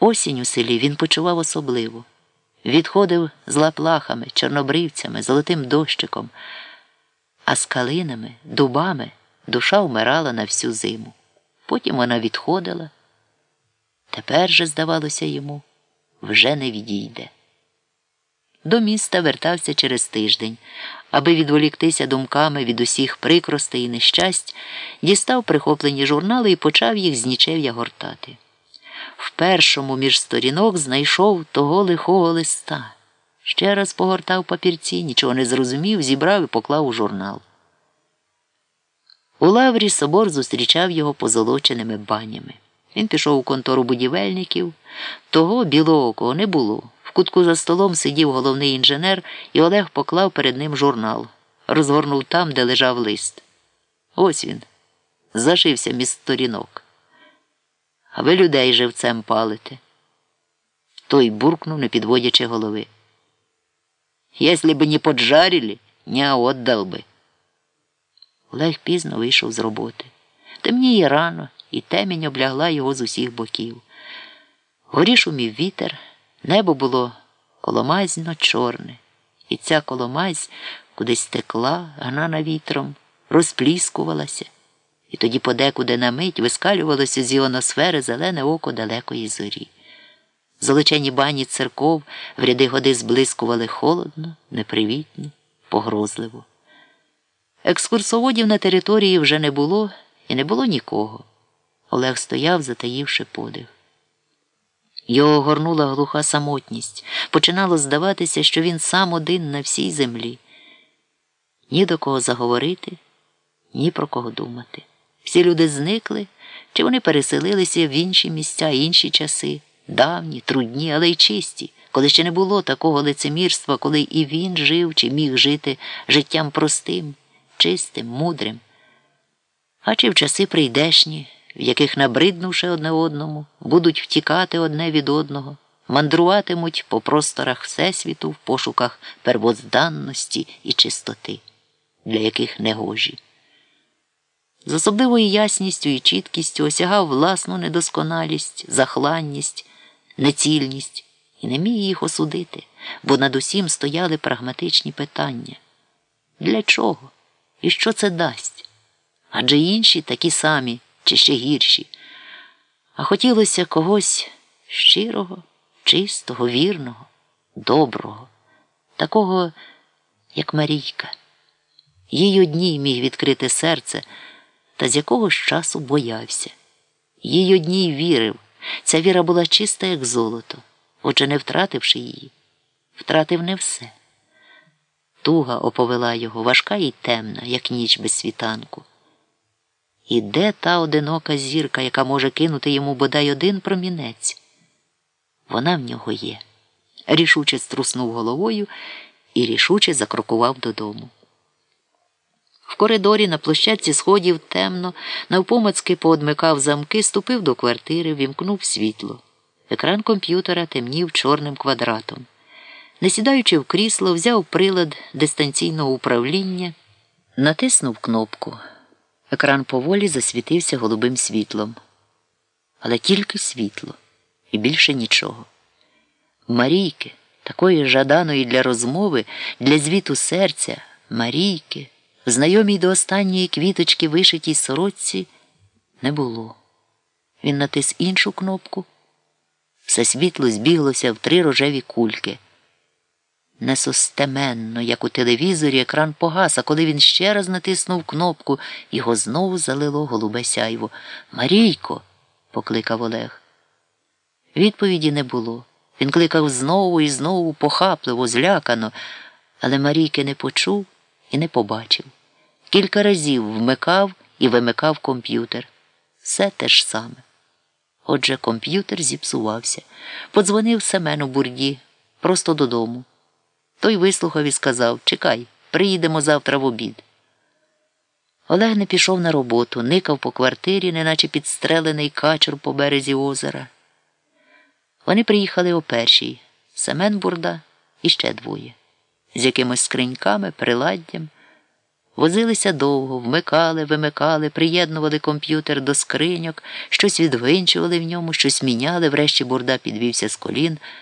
Осінь у селі він почував особливо. Відходив з лаплахами, чорнобривцями, золотим дощиком, а з калинами, дубами душа вмирала на всю зиму. Потім вона відходила. Тепер же, здавалося йому, вже не відійде. До міста вертався через тиждень, аби відволіктися думками від усіх прикростей і нещасть, дістав прихоплені журнали і почав їх з нічев'я гортати. В першому між сторінок знайшов того лихого листа. Ще раз погортав папірці, нічого не зрозумів, зібрав і поклав у журнал. У лаврі собор зустрічав його позолоченими банями. Він пішов у контору будівельників, того білоокого не було. В кутку за столом сидів головний інженер, і Олег поклав перед ним журнал, розгорнув там, де лежав лист. Ось він. Зашився між сторінок. А ви людей живцем палите. Той буркнув, не підводячи голови. Если бы не поджарили, не отдал би. Олег пізно вийшов з роботи. Темніє рано, і темінь облягла його з усіх боків. Горі шумів вітер, небо було коломазно чорне, і ця коломазь кудись текла, гнана вітром, розпліскувалася, і тоді подекуди на мить вискалювалося з іоносфери зелене око далекої зорі. Золочені бані церков в ряди годи зблискували холодно, непривітно, погрозливо. Екскурсоводів на території вже не було і не було нікого. Олег стояв, затаївши подих. Його горнула глуха самотність. Починало здаватися, що він сам один на всій землі. Ні до кого заговорити, ні про кого думати. Всі люди зникли, чи вони переселилися в інші місця, інші часи, давні, трудні, але й чисті, коли ще не було такого лицемірства, коли і він жив чи міг жити життям простим, чистим, мудрим. А чи в часи прийдешні, в яких, набриднувши одне одному, будуть втікати одне від одного, мандруватимуть по просторах Всесвіту в пошуках первозданності і чистоти, для яких негожі. З особливою ясністю і чіткістю осягав власну недосконалість, захланність, нецільність і не міг їх осудити, бо над усім стояли прагматичні питання. Для чого? І що це дасть? Адже інші такі самі чи ще гірші. А хотілося когось щирого, чистого, вірного, доброго, такого, як Марійка. Їй одній міг відкрити серце, та з якогось часу боявся. Їй одній вірив. Ця віра була чиста, як золото, отже, не втративши її, втратив не все. Туга оповела його, важка і темна, як ніч без світанку. І де та одинока зірка, яка може кинути йому бодай один промінець? Вона в нього є. Рішуче струснув головою і рішуче закрокував додому. Коридорі на площадці сходів темно, навпомацьки поодмикав замки, ступив до квартири, вімкнув світло. Екран комп'ютера темнів чорним квадратом. Не сідаючи в крісло, взяв прилад дистанційного управління, натиснув кнопку. Екран поволі засвітився голубим світлом. Але тільки світло і більше нічого. Марійки, такої жаданої для розмови, для звіту серця, Марійки, знайомій до останньої квіточки вишитій сорочці, не було. Він натис іншу кнопку. Все світло збіглося в три рожеві кульки. Несостеменно, як у телевізорі, екран погас, а коли він ще раз натиснув кнопку, його знову залило голубе сяйво. Марійко, покликав Олег. Відповіді не було. Він кликав знову і знову похапливо, злякано, але Марійки не почув і не побачив. Кілька разів вмикав і вимикав комп'ютер. Все те ж саме. Отже, комп'ютер зіпсувався. Подзвонив Семену Бурді просто додому. Той вислухав і сказав Чекай, приїдемо завтра в обід. Олег не пішов на роботу, никав по квартирі, неначе підстрелений качур по березі озера. Вони приїхали о першій Семен Бурда і ще двоє, з якимось скриньками, приладдям. Возилися довго, вмикали, вимикали, приєднували комп'ютер до скриньок, щось відвинчували в ньому, щось міняли, врешті бурда підвівся з колін.